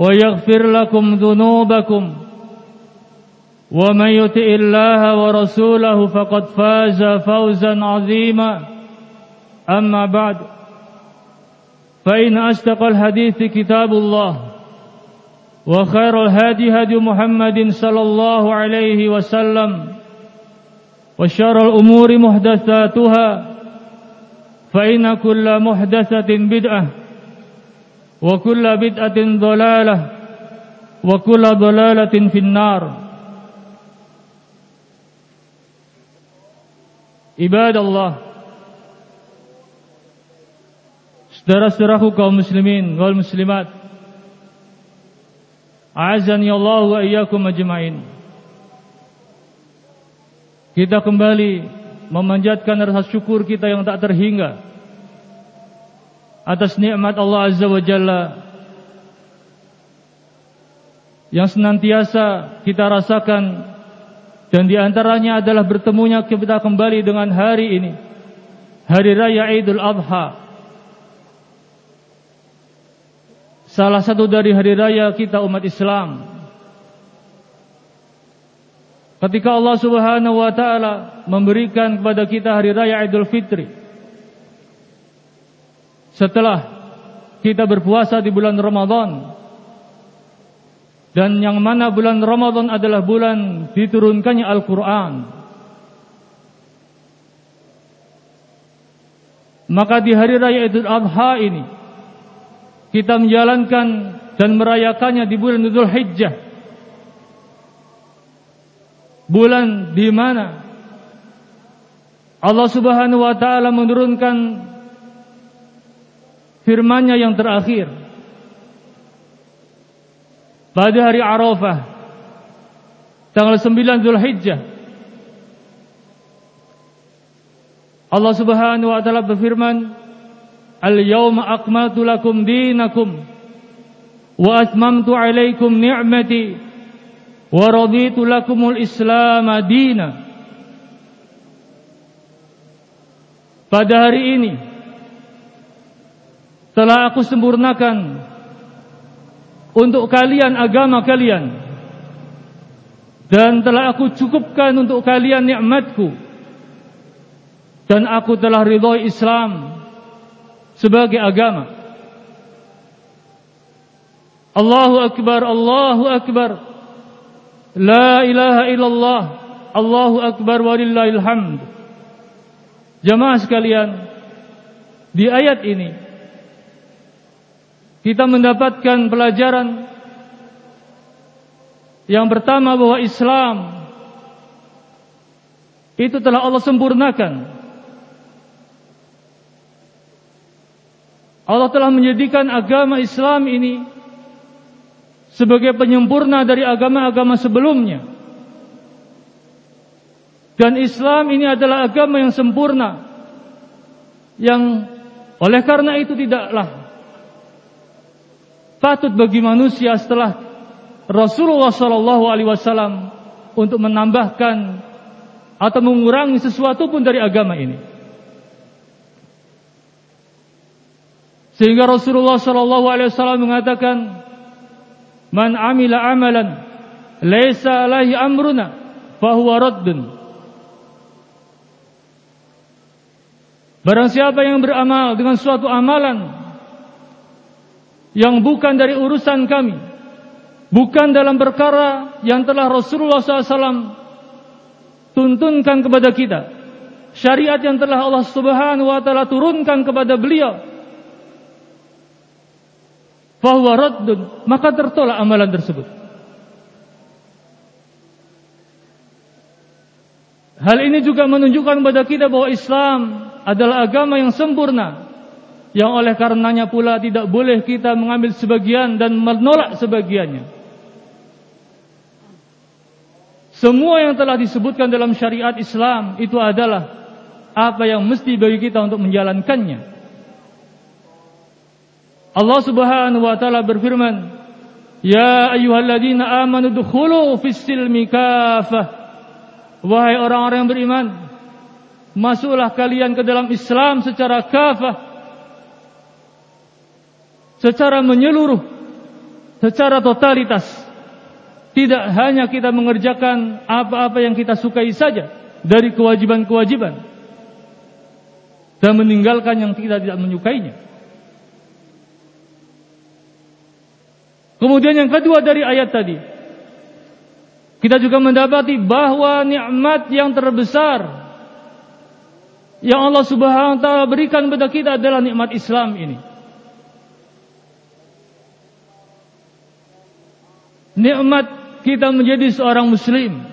ويغفر لكم ذنوبكم ومن يطع الله ورسوله فقد فاز فوزا عظيما. أما بعد فإن أصدق الحديث كتاب الله وخير الهادي هدي محمد صلى الله عليه وسلم وشر الأمور محدثاتها فإن كل محدثة بدعة وكل بدعة ضلالة وكل ضلالة في النار عباد الله Saudara-saudaraku kaum muslimin wal muslimat Azan ya Allah wa iyyakum ajmain. Kita kembali memanjatkan rasa syukur kita yang tak terhingga atas nikmat Allah Azza wa Jalla yang senantiasa kita rasakan dan di antaranya adalah bertemunya kita kembali dengan hari ini hari raya Idul Adha salah satu dari hari raya kita umat Islam. Ketika Allah Subhanahu wa taala memberikan kepada kita hari raya Idul Fitri. Setelah kita berpuasa di bulan Ramadan dan yang mana bulan Ramadan adalah bulan diturunkannya Al-Qur'an. Maka di hari raya Idul Adha ini kita menjalankan dan merayakannya di bulan Dhul Hijjah. Bulan di mana Allah Subhanahu wa taala menurunkan firman-Nya yang terakhir. Pada hari Arafah tanggal 9 Dhul Hijjah Allah Subhanahu wa taala berfirman Al-yawma akmaltu lakum dinakum wa atmamtu alaikum ni'mati wa raditu lakumul islam adina Pada hari ini telah aku sempurnakan untuk kalian agama kalian dan telah aku cukupkan untuk kalian nikmatku dan aku telah ridhoi Islam sebagai agama. Allahu akbar, Allahu akbar. La ilaha illallah. Allahu akbar walillahil hamd. Jemaah sekalian, di ayat ini kita mendapatkan pelajaran yang pertama bahwa Islam itu telah Allah sempurnakan Allah telah menjadikan agama Islam ini sebagai penyempurna dari agama-agama sebelumnya. Dan Islam ini adalah agama yang sempurna. Yang oleh karena itu tidaklah patut bagi manusia setelah Rasulullah sallallahu alaihi wasallam untuk menambahkan atau mengurangi sesuatu pun dari agama ini. Sehingga Rasulullah sallallahu alaihi wasallam mengatakan, "Man 'amila 'amalan laisa alaihi amruna, fa huwa raddun." Barang siapa yang beramal dengan suatu amalan yang bukan dari urusan kami, bukan dalam perkara yang telah Rasulullah SAW tuntunkan kepada kita, syariat yang telah Allah Subhanahu Wa Taala turunkan kepada beliau, bahwa raddun maka tertolak amalan tersebut. Hal ini juga menunjukkan kepada kita bahwa Islam adalah agama yang sempurna yang oleh karenanya pula tidak boleh kita mengambil sebagian dan menolak sebagiannya. Semua yang telah disebutkan dalam syariat Islam itu adalah apa yang mesti bagi kita untuk menjalankannya. Allah Subhanahu wa taala berfirman, "Ya ayyuhalladzina amanu dukhulu fis silmi kafah." Wahai orang-orang yang beriman, masuklah kalian ke dalam Islam secara kafah. Secara menyeluruh, secara totalitas. Tidak hanya kita mengerjakan apa-apa yang kita sukai saja dari kewajiban-kewajiban dan meninggalkan yang kita tidak menyukainya. Kemudian yang kedua dari ayat tadi. Kita juga mendapati bahawa nikmat yang terbesar yang Allah Subhanahu wa taala berikan kepada kita adalah nikmat Islam ini. Nikmat kita menjadi seorang muslim.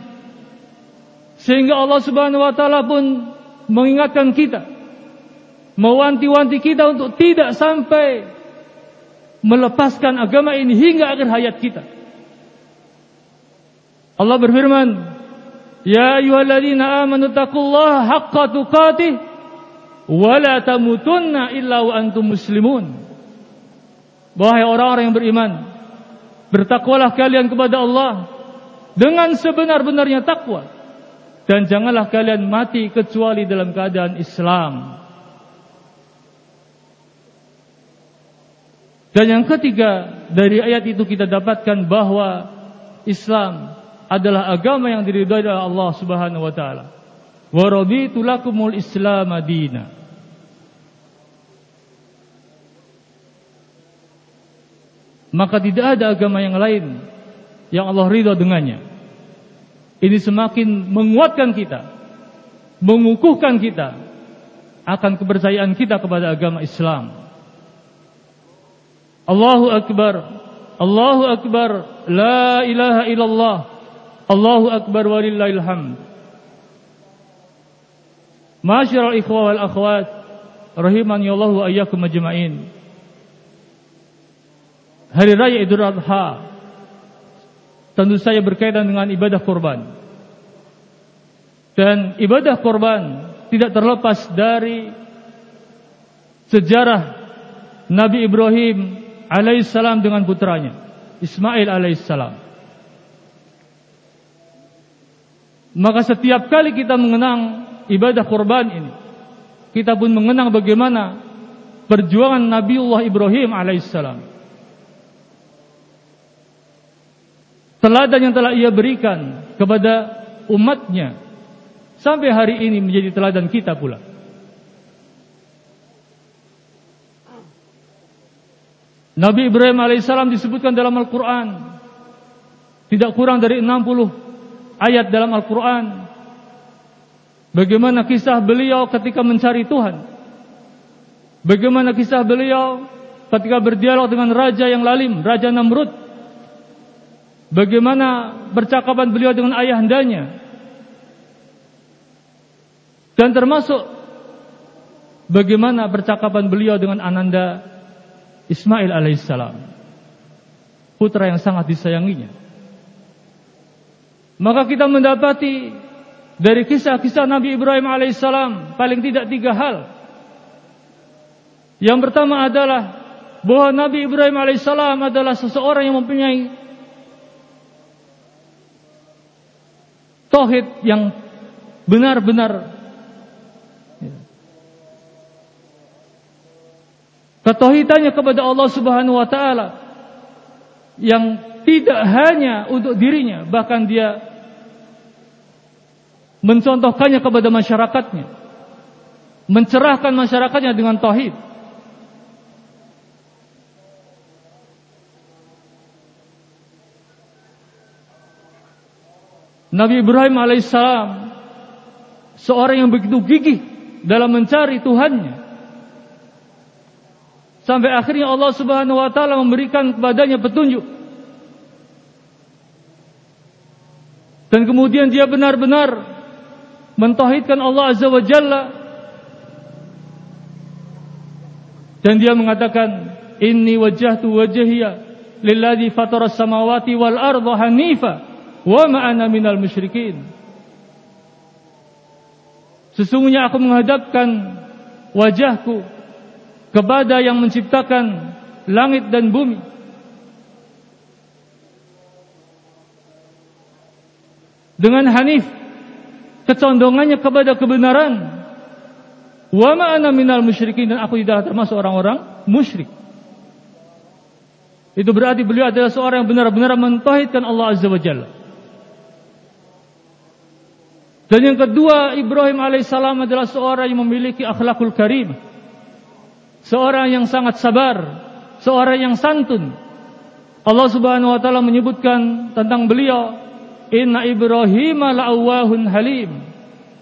Sehingga Allah Subhanahu wa taala pun mengingatkan kita mewanti-wanti kita untuk tidak sampai melepaskan agama ini hingga akhir hayat kita. Allah berfirman, Ya ayuhalladzina amanu taqullaha haqqa tuqatih wa la tamutunna illa wa antum muslimun. Wahai orang-orang yang beriman, bertakwalah kalian kepada Allah dengan sebenar-benarnya takwa dan janganlah kalian mati kecuali dalam keadaan Islam. Dan yang ketiga dari ayat itu kita dapatkan bahawa Islam adalah agama yang diridhai oleh Allah Subhanahu wa taala. Wa raditu lakumul Islam madina. Maka tidak ada agama yang lain yang Allah ridha dengannya. Ini semakin menguatkan kita, mengukuhkan kita akan kepercayaan kita kepada agama Islam. Allahu Akbar Allahu Akbar La ilaha illallah Allahu Akbar walillahil hamd Masyarul ikhwa wal akhwat Rahimani Allah wa ayyakum ajma'in Hari Raya Idul Adha Tentu saja berkaitan dengan ibadah korban Dan ibadah korban Tidak terlepas dari Sejarah Nabi Ibrahim alaihissalam dengan putranya Ismail alaihissalam. Maka setiap kali kita mengenang ibadah kurban ini, kita pun mengenang bagaimana perjuangan Nabiullah Ibrahim alaihissalam. Teladan yang telah ia berikan kepada umatnya sampai hari ini menjadi teladan kita pula. Nabi Ibrahim alaihissalam disebutkan dalam Al-Quran. Tidak kurang dari 60 ayat dalam Al-Quran. Bagaimana kisah beliau ketika mencari Tuhan. Bagaimana kisah beliau ketika berdialog dengan Raja yang lalim, Raja Namrud. Bagaimana percakapan beliau dengan ayah andanya. Dan termasuk bagaimana percakapan beliau dengan Ananda Ismail alaihissalam putra yang sangat disayanginya. Maka kita mendapati dari kisah-kisah Nabi Ibrahim alaihissalam paling tidak tiga hal. Yang pertama adalah bahwa Nabi Ibrahim alaihissalam adalah seseorang yang mempunyai tauhid yang benar-benar ya. ketauhidannya kepada Allah Subhanahu wa taala yang tidak hanya untuk dirinya bahkan dia mencontohkannya kepada masyarakatnya mencerahkan masyarakatnya dengan tauhid Nabi Ibrahim alaihissalam seorang yang begitu gigih dalam mencari Tuhannya. Sampai akhirnya Allah Subhanahu wa taala memberikan kepadanya petunjuk. Dan kemudian dia benar-benar mentauhidkan Allah Azza wa Jalla. Dan dia mengatakan inni wajjahtu wajhiya lilladzi fatara samawati wal arda hanifa wa ma ana minal musyrikin. Sesungguhnya aku menghadapkan wajahku kepada yang menciptakan langit dan bumi. Dengan hanif kecondongannya kepada kebenaran wa ma ana minal musyrikin. Dan aku tidak termasuk orang-orang musyrik. Itu berarti beliau adalah seorang yang benar-benar mentauhidkan Allah azza wajalla dan yang kedua Ibrahim alaihissalam adalah seorang yang memiliki akhlakul karim seorang yang sangat sabar seorang yang santun Allah subhanahu wa taala menyebutkan tentang beliau Inna Ibrahim la'awahun halim.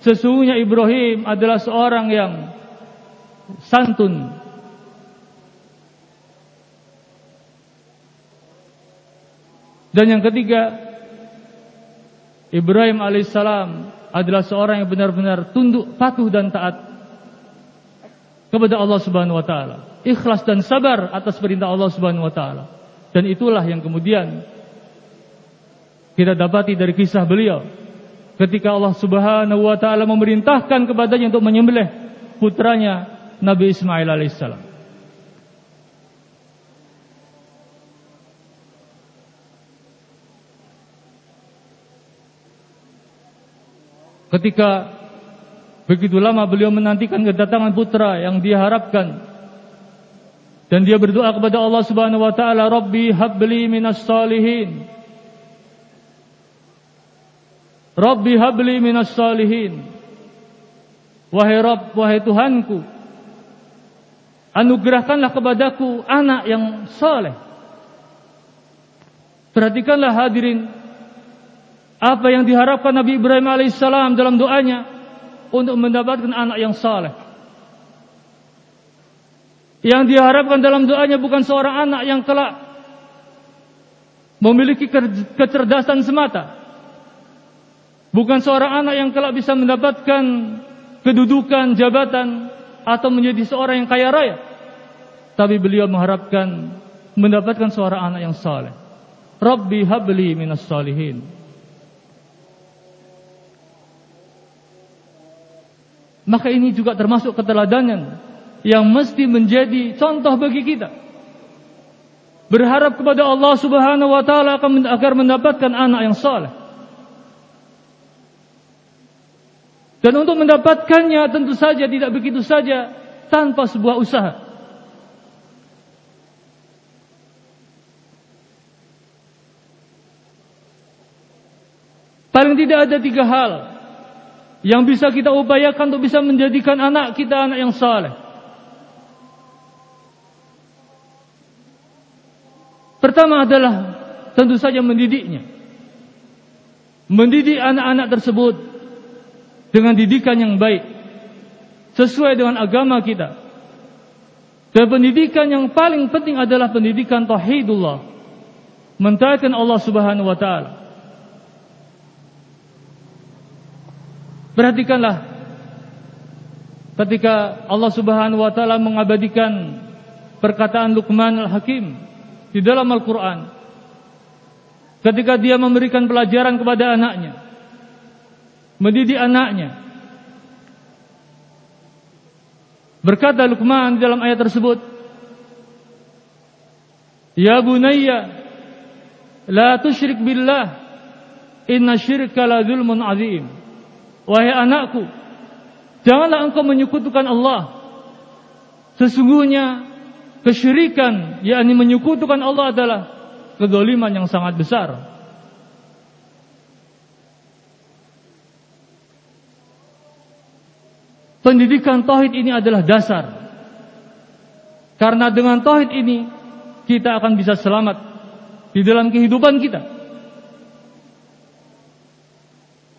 Sesungguhnya Ibrahim adalah seorang yang santun. Dan yang ketiga, Ibrahim alaihissalam adalah seorang yang benar-benar tunduk, patuh dan taat kepada Allah Subhanahu wa taala. Ikhlas dan sabar atas perintah Allah Subhanahu wa taala. Dan itulah yang kemudian kita dapati dari kisah beliau ketika Allah Subhanahu wa taala memerintahkan kepadanya untuk menyembelih putranya Nabi Ismail alaihissalam. Ketika begitu lama beliau menantikan kedatangan putra yang dia harapkan dan dia berdoa kepada Allah Subhanahu wa taala, "Rabbi habli minas salihin." Rabbi habli minas salihin Wahai Rabb, wahai Tuhanku Anugerahkanlah kepadaku anak yang saleh. Perhatikanlah hadirin Apa yang diharapkan Nabi Ibrahim AS dalam doanya Untuk mendapatkan anak yang saleh. Yang diharapkan dalam doanya bukan seorang anak yang kelak Memiliki kecerdasan semata Bukan seorang anak yang kelak bisa mendapatkan kedudukan, jabatan atau menjadi seorang yang kaya raya. Tapi beliau mengharapkan mendapatkan seorang anak yang saleh. Rabbi habli minas salihin. Maka ini juga termasuk keteladanan yang mesti menjadi contoh bagi kita. Berharap kepada Allah Subhanahu wa taala agar mendapatkan anak yang saleh. Dan untuk mendapatkannya tentu saja tidak begitu saja tanpa sebuah usaha. Paling tidak ada tiga hal yang bisa kita upayakan untuk bisa menjadikan anak kita anak yang saleh. Pertama adalah tentu saja mendidiknya. Mendidik anak-anak tersebut dengan didikan yang baik sesuai dengan agama kita. Dan pendidikan yang paling penting adalah pendidikan tauhidullah. Mentaatkan Allah Subhanahu wa taala. Perhatikanlah ketika Allah Subhanahu wa taala mengabadikan perkataan Luqman Al-Hakim di dalam Al-Qur'an. Ketika dia memberikan pelajaran kepada anaknya mendidik anaknya. Berkata Luqman dalam ayat tersebut, "Ya bunayya, la tusyrik billah, Inna syirka la zulmun azim. Wahai anakku, janganlah engkau menyekutukan Allah. Sesungguhnya kesyirikan, yakni menyekutukan Allah adalah kezaliman yang sangat besar. Pendidikan tauhid ini adalah dasar. Karena dengan tauhid ini kita akan bisa selamat di dalam kehidupan kita.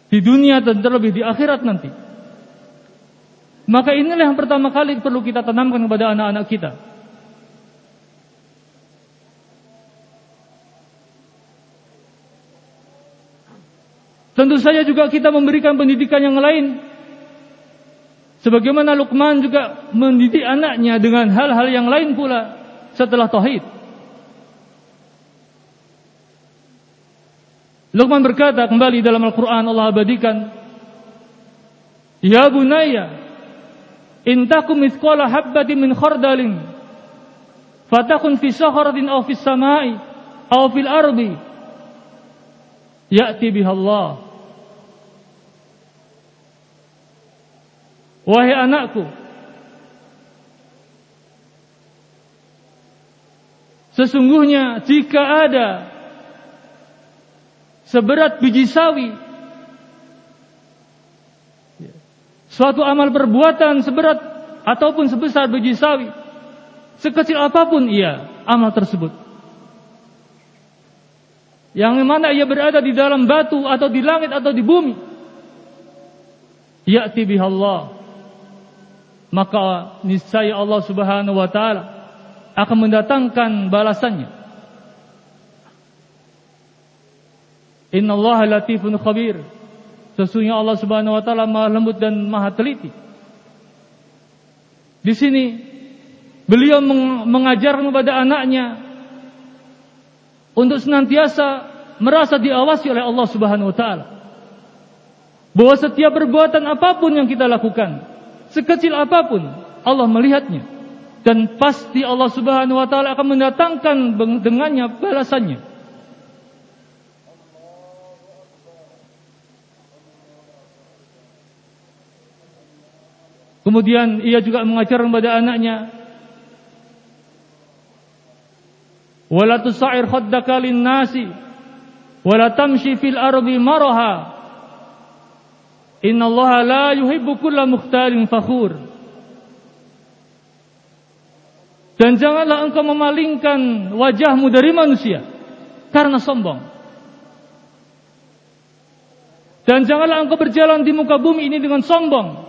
Di dunia dan terlebih di akhirat nanti. Maka inilah yang pertama kali perlu kita tanamkan kepada anak-anak kita. Tentu saja juga kita memberikan pendidikan yang lain Sebagaimana Luqman juga mendidik anaknya dengan hal-hal yang lain pula setelah tauhid. Luqman berkata kembali dalam Al-Qur'an Allah abadikan Ya bunayya in takum mithqala habatin min khardalin fatakun fi sakharatin aw fis samai aw fil ardi ya'ti biha Allah. Wahai anakku Sesungguhnya jika ada Seberat biji sawi. Suatu amal perbuatan seberat Ataupun sebesar biji sawi. Sekecil apapun ia Amal tersebut. Yang mana ia berada di dalam batu Atau di langit atau di bumi. Ya'ti bihallah. Maka niscaya Allah Subhanahu wa taala akan mendatangkan balasannya. Inna Allah latifun khabir. Sesungguhnya Allah Subhanahu wa taala Maha lembut dan Maha teliti. Di sini beliau mengajar kepada anaknya untuk senantiasa merasa diawasi oleh Allah Subhanahu wa taala. Bahwa setiap perbuatan apapun yang kita lakukan, sekecil apapun Allah melihatnya dan pasti Allah Subhanahu wa taala akan mendatangkan dengannya balasannya Kemudian ia juga mengajar kepada anaknya Wala tusa'ir khaddaka lin-nasi wala tamshi fil ardi maraha Inna Allah la yuhibbu kulla mukhtalin fakhur. Dan janganlah engkau memalingkan wajahmu dari manusia karena sombong. Dan janganlah engkau berjalan di muka bumi ini dengan sombong.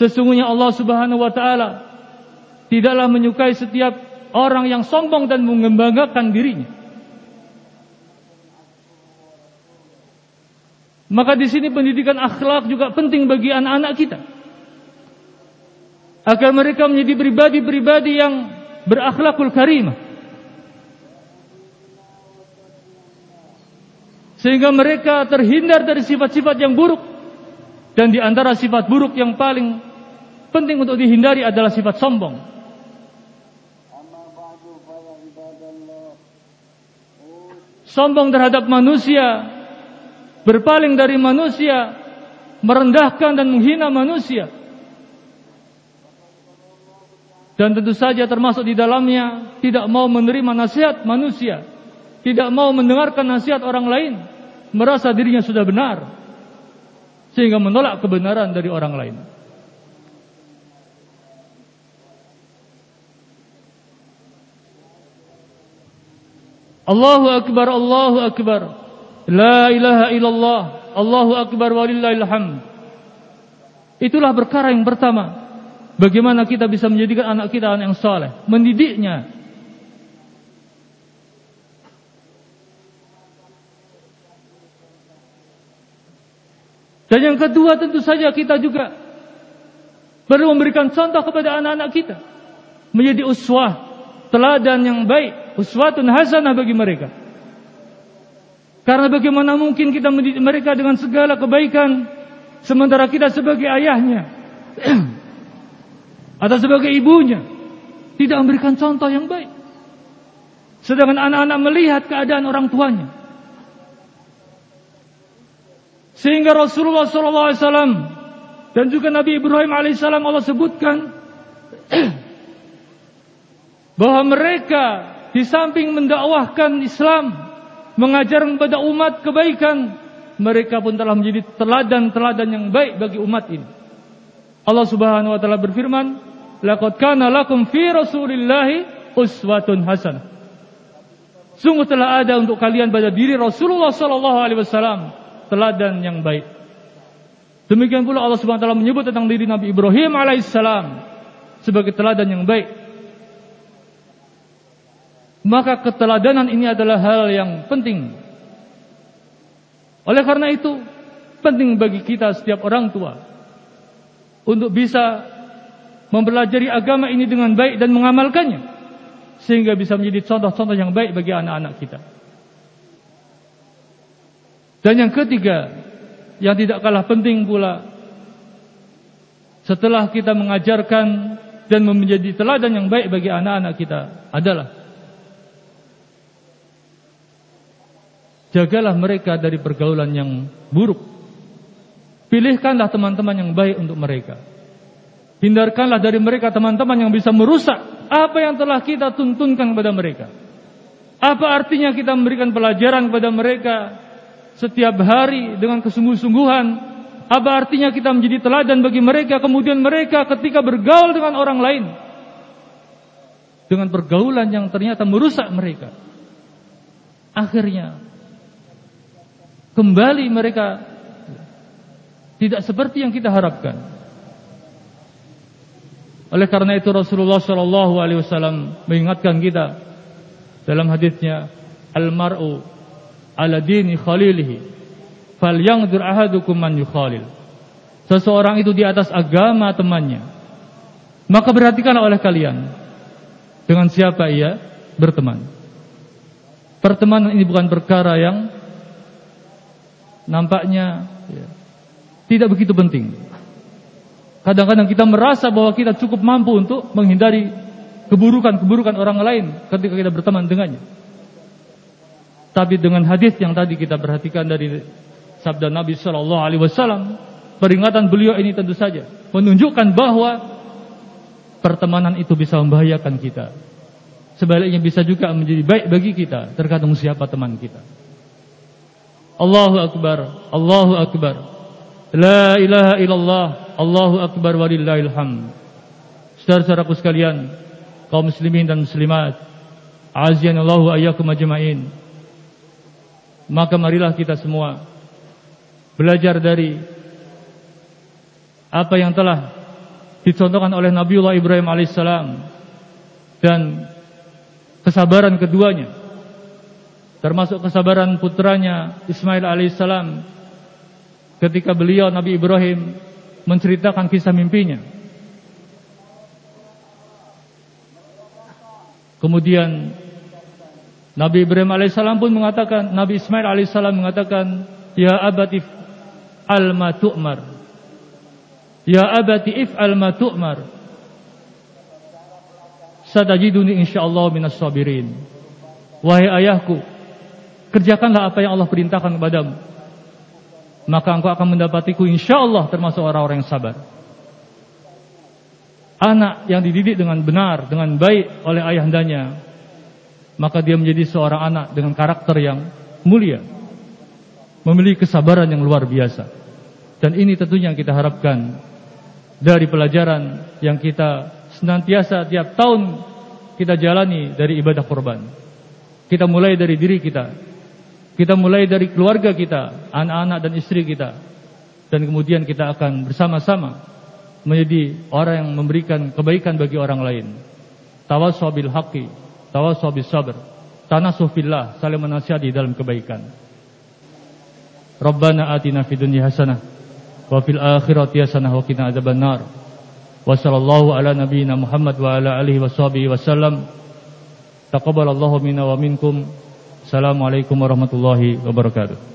Sesungguhnya Allah Subhanahu wa taala tidaklah menyukai setiap orang yang sombong dan mengembanggakan dirinya. Maka di sini pendidikan akhlak juga penting bagi anak-anak kita. Agar mereka menjadi pribadi-pribadi yang berakhlakul karimah. Sehingga mereka terhindar dari sifat-sifat yang buruk. Dan di antara sifat buruk yang paling penting untuk dihindari adalah sifat sombong. Sombong terhadap manusia berpaling dari manusia, merendahkan dan menghina manusia. Dan tentu saja termasuk di dalamnya tidak mau menerima nasihat manusia, tidak mau mendengarkan nasihat orang lain, merasa dirinya sudah benar, sehingga menolak kebenaran dari orang lain. Allahu Akbar, Allahu Akbar. La ilaha illallah. Allahu akbar walillahil hamd. Itulah perkara yang pertama. Bagaimana kita bisa menjadikan anak kita anak yang saleh? Mendidiknya Dan yang kedua tentu saja kita juga Perlu memberikan contoh kepada anak-anak kita Menjadi uswah Teladan yang baik Uswatun hasanah bagi mereka karena bagaimana mungkin kita mendidik mereka dengan segala kebaikan sementara kita sebagai ayahnya atau sebagai ibunya tidak memberikan contoh yang baik. Sedangkan anak-anak melihat keadaan orang tuanya. Sehingga Rasulullah SAW dan juga Nabi Ibrahim AS Allah sebutkan bahwa mereka di samping mendakwahkan Islam, mengajar kepada umat kebaikan, mereka pun telah menjadi teladan-teladan yang baik bagi umat ini. Allah Subhanahu wa taala berfirman, "Laqad kana lakum fi Rasulillahi uswatun hasanah." Sungguh telah ada untuk kalian pada diri Rasulullah sallallahu alaihi wasallam teladan yang baik. Demikian pula Allah Subhanahu wa taala menyebut tentang diri Nabi Ibrahim alaihissalam sebagai teladan yang baik. Maka keteladanan ini adalah hal yang penting. Oleh karena itu, penting bagi kita setiap orang tua untuk bisa mempelajari agama ini dengan baik dan mengamalkannya sehingga bisa menjadi contoh-contoh yang baik bagi anak-anak kita. Dan yang ketiga, yang tidak kalah penting pula, setelah kita mengajarkan dan menjadi teladan yang baik bagi anak-anak kita adalah jagalah mereka dari pergaulan yang buruk. Pilihkanlah teman-teman yang baik untuk mereka. Hindarkanlah dari mereka teman-teman yang bisa merusak apa yang telah kita tuntunkan kepada mereka. Apa artinya kita memberikan pelajaran kepada mereka setiap hari dengan kesungguh-sungguhan. Apa artinya kita menjadi teladan bagi mereka kemudian mereka ketika bergaul dengan orang lain dengan pergaulan yang ternyata merusak mereka. Akhirnya kembali mereka tidak seperti yang kita harapkan. Oleh karena itu Rasulullah sallallahu alaihi wasallam mengingatkan kita dalam hadisnya al-mar'u ala dini khalilihi. Fal yangdur ahadukum man yukhalil. Seseorang itu di atas agama temannya. Maka perhatikanlah oleh kalian dengan siapa ia berteman. Pertemanan ini bukan perkara yang nampaknya ya, tidak begitu penting. Kadang-kadang kita merasa bahwa kita cukup mampu untuk menghindari keburukan-keburukan orang lain ketika kita berteman dengannya tapi dengan hadis yang tadi kita perhatikan dari sabda Nabi Shallallahu Alaihi Wasallam, peringatan beliau ini tentu saja menunjukkan bahwa pertemanan itu bisa membahayakan kita. Sebaliknya bisa juga menjadi baik bagi kita, tergantung siapa teman kita. Allahu Akbar, Allahu Akbar. La ilaha illallah, Allahu Akbar walillahil hamd. Saudara-saudaraku sekalian, kaum muslimin dan muslimat, azianallahu ayyakum ajma'in maka marilah kita semua belajar dari apa yang telah dicontohkan oleh Nabiullah Ibrahim alaihissalam dan kesabaran keduanya termasuk kesabaran putranya Ismail alaihissalam ketika beliau Nabi Ibrahim menceritakan kisah mimpinya. Kemudian Nabi Ibrahim alaihissalam pun mengatakan, Nabi Ismail alaihissalam mengatakan, Ya abati al matu'mar. Ya abati if al matu'mar. Sadajiduni insyaallah minas sabirin. Wahai ayahku, kerjakanlah apa yang Allah perintahkan kepadamu. Maka engkau akan mendapatiku insyaallah termasuk orang-orang yang sabar. Anak yang dididik dengan benar, dengan baik oleh ayahandanya, maka dia menjadi seorang anak dengan karakter yang mulia, memiliki kesabaran yang luar biasa. Dan ini tentunya yang kita harapkan dari pelajaran yang kita senantiasa tiap tahun kita jalani dari ibadah korban. Kita mulai dari diri kita, kita mulai dari keluarga kita, anak-anak dan istri kita, dan kemudian kita akan bersama-sama menjadi orang yang memberikan kebaikan bagi orang lain. Tawasabil haqqi tawasau bis sabr. Tanasuh fillah saling menasihati dalam kebaikan. Rabbana atina fid dunya hasanah wa fil akhirati hasanah wa qina adzabannar. Wa sallallahu ala nabiyyina Muhammad wa ala alihi washabihi wasallam taqabbalallahu minna wa minkum. Assalamu alaikum warahmatullahi wabarakatuh